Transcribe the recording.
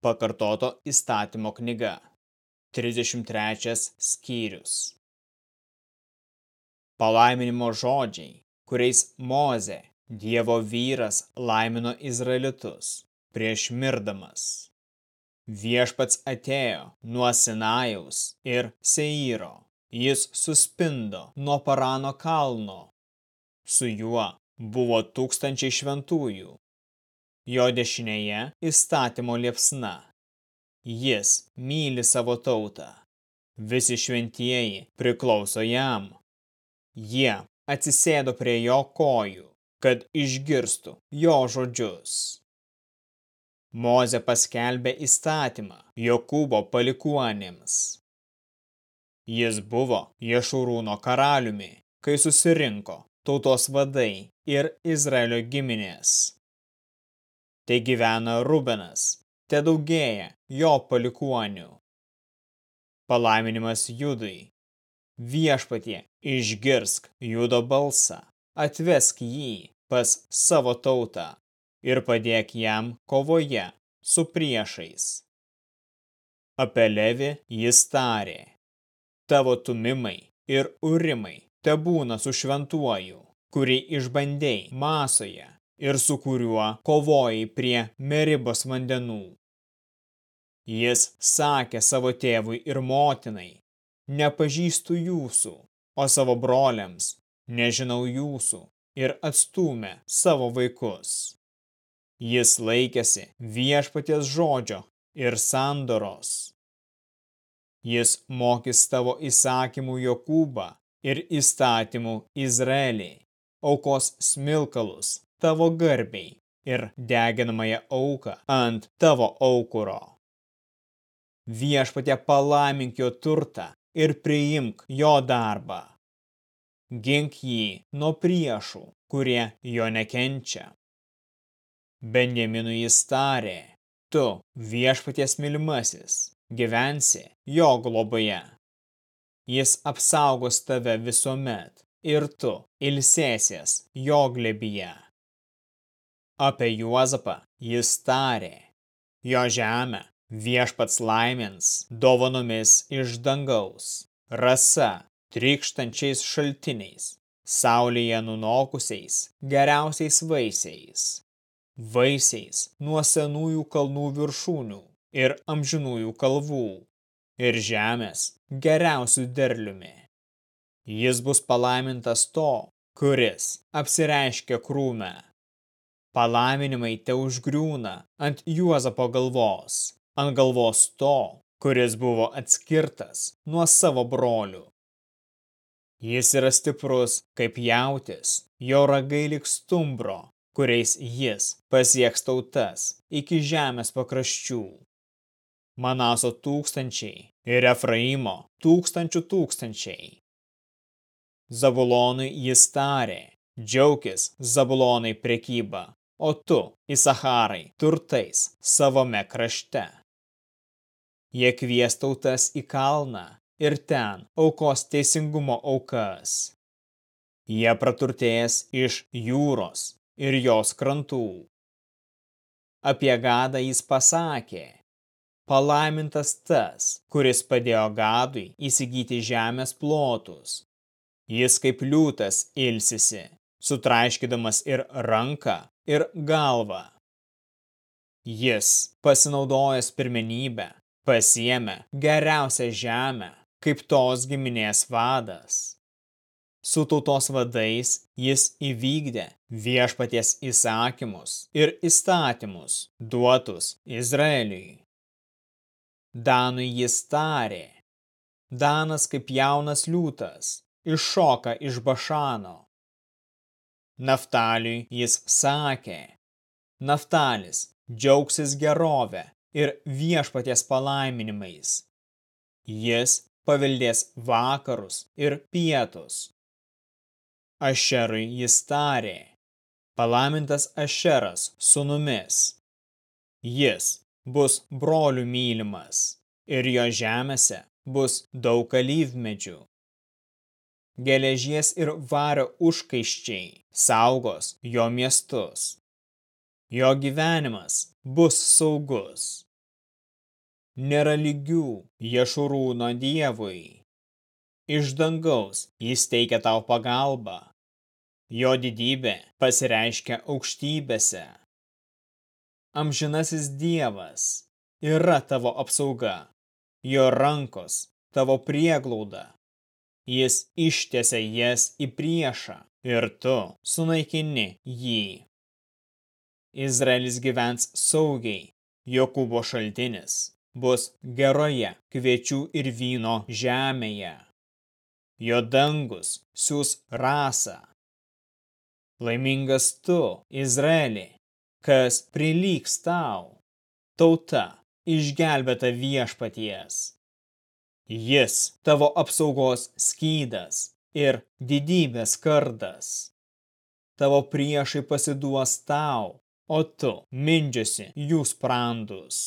Pakartoto įstatymo knyga. 33 skyrius. Palaiminimo žodžiai, kuriais Moze, Dievo vyras, laimino Izraelitus prieš mirdamas. Viešpats atėjo nuo Sinajaus ir Seiro. Jis suspindo nuo Parano kalno. Su juo buvo tūkstančiai šventųjų, jo dešinėje įstatymo liepsna. Jis myli savo tautą. Visi šventieji priklauso jam. Jie atsisėdo prie jo kojų, kad išgirstų jo žodžius. Moze paskelbė įstatymą Jokūbo palikuonėms. Jis buvo Ješurūno karaliumi, kai susirinko tautos vadai ir Izraelio giminės te gyvena Rubenas, te daugėja jo palikuonių. Palaiminimas Judui. Viešpatie, išgirsk Judo balsą, atvesk jį pas savo tautą ir padėk jam kovoje su priešais. Apie Levi jis tarė, tavo tumimai ir urimai te būna su šventuoju, kurį išbandėjai masoje ir su kuriuo kovojai prie Meribos vandenų. Jis sakė savo tėvui ir motinai, nepažįstu jūsų, o savo broliams, nežinau jūsų, ir atstumė savo vaikus. Jis laikėsi viešpaties žodžio ir sandoros. Jis mokys tavo įsakymų Jokūbą ir įstatymų Izraelį, aukos smilkalus tavo garbiai ir deginamąją auką ant tavo aukuro. Viešpatie palaimink jo turtą ir priimk jo darbą. Gink jį nuo priešų, kurie jo nekenčia. Benjaminui jis tarė, tu viešpaties mylimasis, gyvensi jo globoje. Jis apsaugos tave visuomet ir tu ilsėsies jo glebyje. Apie Juozapą jis tarė, jo žemę viešpats laimins dovanomis iš dangaus, rasa, trykštančiais šaltiniais, saulėje nunokusiais, geriausiais vaisiais, vaisiais nuo senųjų kalnų viršūnių ir amžinųjų kalvų ir žemės geriausių derliumi. Jis bus palaimintas to, kuris apsireiškia krūme Palaiminimai te užgriūna ant Juozapo galvos, ant galvos to, kuris buvo atskirtas nuo savo brolių. Jis yra stiprus kaip jautis, jo ragai lik stumbro, kuriais jis pasieks tautas iki žemės pakraščių. Manaso tūkstančiai ir Efraimo tūkstančių tūkstančiai. Zabulonui jis tarė, džiaukis Zabulonai prekyba, o tu, Isaharai, turtais savame krašte. Jie kvies tautas į kalną ir ten aukos teisingumo aukas. Jie praturtės iš jūros ir jos krantų. Apie Gadą jis pasakė, palaimintas tas, kuris padėjo Gadui įsigyti žemės plotus. Jis kaip liūtas ilsisi, sutraiškydamas ir ranką, ir galvą. Jis, pasinaudojęs pirmenybę, pasiemė geriausią žemę, kaip tos giminės vadas. Su tautos vadais jis įvykdė viešpaties įsakymus ir įstatymus duotus Izraeliui. Danui jis tarė, Danas kaip jaunas liūtas, iššoka iš Bašano Naftaliui jis sakė, Naftalis džiaugsis gerovę ir viešpaties palaiminimais. Jis paveldės vakarus ir pietus. Ašerui jis tarė, palaimintas Ašeras sunumis. Jis bus brolių mylimas ir jo žemėse bus daug alyvmedžių geležies ir vario užkaiščiai saugos jo miestus. Jo gyvenimas bus saugus. nėra lygių Ješurūno dievui. Iš dangaus jis teikia tau pagalbą. Jo didybė pasireiškia aukštybėse. Amžinasis dievas yra tavo apsauga, jo rankos tavo prieglauda. Jis ištiesia jas į priešą ir tu sunaikini jį. Izraelis gyvens saugiai, Jokūbo šaltinis bus geroje kviečių ir vyno žemėje. Jo dangus siūs rasą. Laimingas tu, Izraeli, kas prilygs tau, tauta išgelbėta viešpaties. Jis tavo apsaugos skydas ir didybės kardas. Tavo priešai pasiduos tau, o tu mindžiusi jų sprandus.